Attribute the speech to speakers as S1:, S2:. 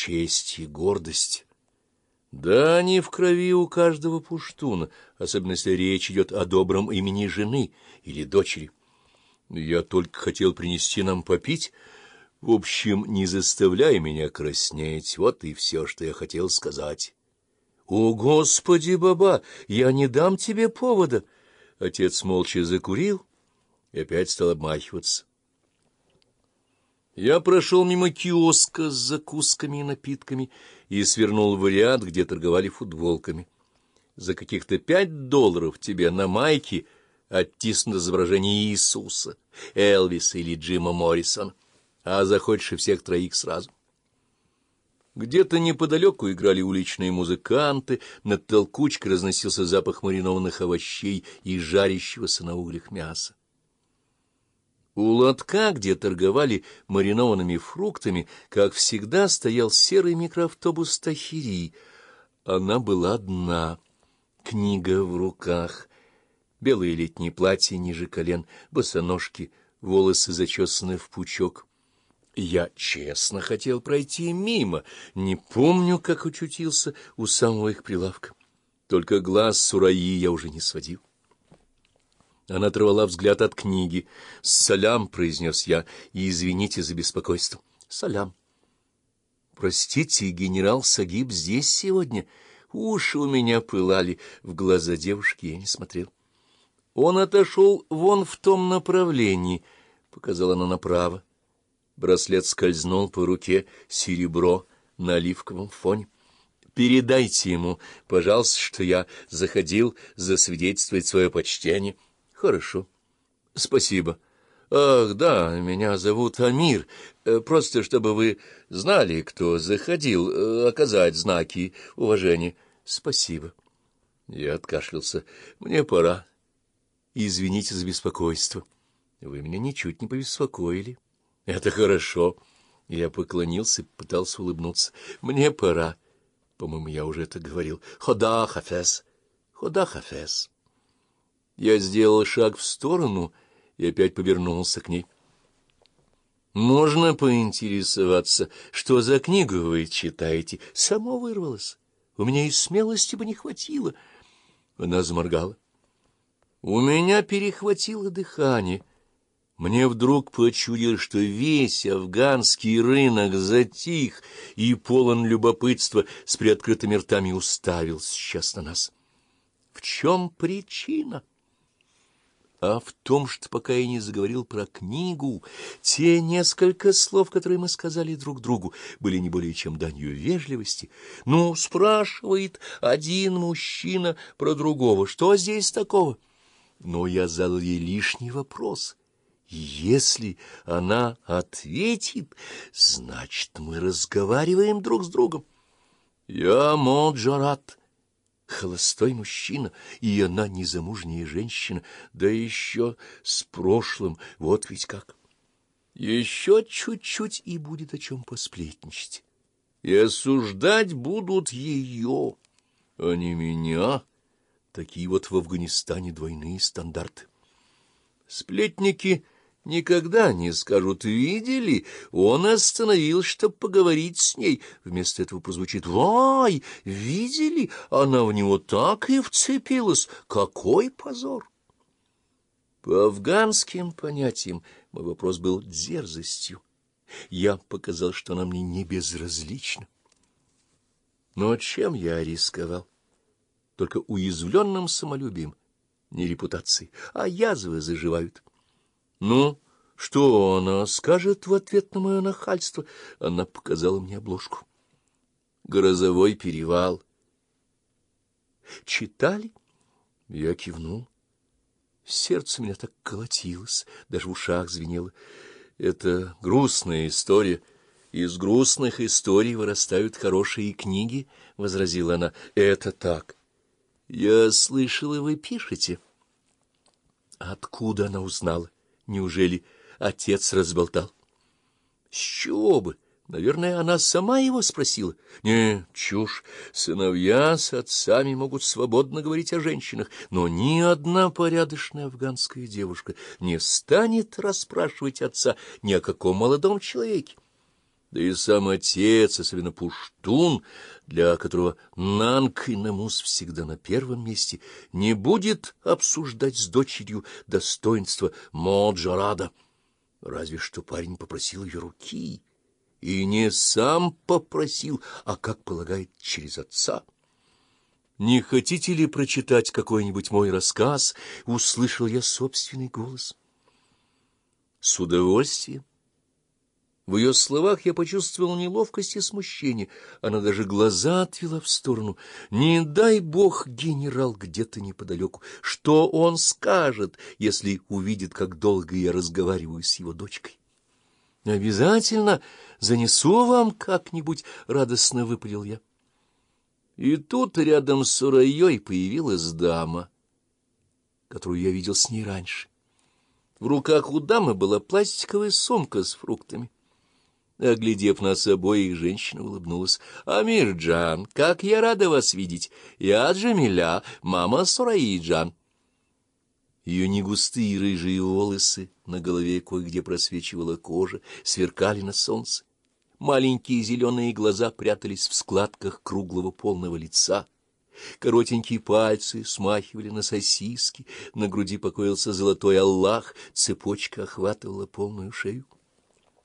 S1: честь и гордость. Да, они в крови у каждого пуштуна, особенно если речь идет о добром имени жены или дочери. Я только хотел принести нам попить. В общем, не заставляй меня краснеть, вот и все, что я хотел сказать. — О, Господи, баба, я не дам тебе повода! Отец молча закурил и опять стал обмахиваться. Я прошел мимо киоска с закусками и напитками и свернул в ряд, где торговали футболками. За каких-то пять долларов тебе на майке оттиснут изображение Иисуса, Элвиса или Джима Моррисона, а захочешь и всех троих сразу. Где-то неподалеку играли уличные музыканты, над толкучкой разносился запах маринованных овощей и жарящегося на углях мяса. У лотка, где торговали маринованными фруктами, как всегда стоял серый микроавтобус Тахири. Она была одна, книга в руках, белое летнее платье ниже колен, босоножки, волосы зачесаны в пучок. Я честно хотел пройти мимо, не помню, как очутился у самого их прилавка. Только глаз Сураи я уже не сводил. Она оторвала взгляд от книги. «Салям», — произнес я, — «и извините за беспокойство». «Салям». «Простите, генерал Сагиб здесь сегодня?» Уши у меня пылали, в глаза девушки я не смотрел. Он отошел вон в том направлении, — показала она направо. Браслет скользнул по руке, серебро на оливковом фоне. «Передайте ему, пожалуйста, что я заходил засвидетельствовать свое почтение». Хорошо. Спасибо. Ах, да, меня зовут Амир. Э, просто чтобы вы знали, кто заходил, э, оказать знаки уважения. Спасибо. Я откашлялся. Мне пора. Извините за беспокойство. Вы меня ничуть не побеспокоили. Это хорошо. Я поклонился и пытался улыбнуться. Мне пора. По-моему, я уже это говорил. Хода, Хафес. Хода, Хафес. Я сделал шаг в сторону и опять повернулся к ней. «Можно поинтересоваться, что за книгу вы читаете?» Само вырвалось. У меня и смелости бы не хватило. Она заморгала. У меня перехватило дыхание. Мне вдруг почудилось, что весь афганский рынок затих и полон любопытства с приоткрытыми ртами уставился сейчас на нас. В чем причина? А в том, что пока я не заговорил про книгу, те несколько слов, которые мы сказали друг другу, были не более чем данью вежливости. Ну, спрашивает один мужчина про другого, что здесь такого? Но я задал ей лишний вопрос. Если она ответит, значит, мы разговариваем друг с другом. Я Моджарат холостой мужчина, и она незамужняя женщина, да еще с прошлым, вот ведь как. Еще чуть-чуть и будет о чем посплетничать. И осуждать будут ее, а не меня. Такие вот в Афганистане двойные стандарты. Сплетники никогда не скажут «видели?» Он остановил, чтобы поговорить с ней. Вместо этого прозвучит «Вай, видели?» Она в него так и вцепилась. Какой позор! По афганским понятиям мой вопрос был дерзостью. Я показал, что она мне не безразлична. Но чем я рисковал? Только уязвленным самолюбием, не репутацией, а язвы заживают. Ну, что она скажет в ответ на мое нахальство? Она показала мне обложку. Грозовой перевал. Читали? Я кивнул. Сердце меня так колотилось, даже в ушах звенело. Это грустная история. Из грустных историй вырастают хорошие книги, — возразила она. Это так. Я слышала, вы пишете. Откуда она узнала? Неужели отец разболтал? С чего бы? Наверное, она сама его спросила. Не, чушь. Сыновья с отцами могут свободно говорить о женщинах, но ни одна порядочная афганская девушка не станет расспрашивать отца ни о каком молодом человеке. Да и сам отец, особенно Пуштун, для которого Нанг и Намус всегда на первом месте, не будет обсуждать с дочерью достоинства Моджарада. Разве что парень попросил ее руки. И не сам попросил, а, как полагает, через отца. «Не хотите ли прочитать какой-нибудь мой рассказ?» — услышал я собственный голос. «С удовольствием». В ее словах я почувствовал неловкость и смущение. Она даже глаза отвела в сторону. Не дай бог генерал где-то неподалеку. Что он скажет, если увидит, как долго я разговариваю с его дочкой? Обязательно занесу вам как-нибудь, — радостно выпалил я. И тут рядом с Сураей появилась дама, которую я видел с ней раньше. В руках у дамы была пластиковая сумка с фруктами. Оглядев нас обоих, женщина улыбнулась. — Амир Джан, как я рада вас видеть! Я Джамиля, мама Сураи Джан. Ее негустые рыжие волосы на голове кое-где просвечивала кожа, сверкали на солнце. Маленькие зеленые глаза прятались в складках круглого полного лица. Коротенькие пальцы смахивали на сосиски, на груди покоился золотой Аллах, цепочка охватывала полную шею.